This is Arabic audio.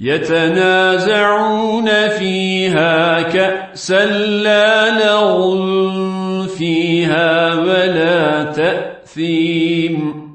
يتنازعون فيها كأسا لا لغ فيها ولا تأثيم.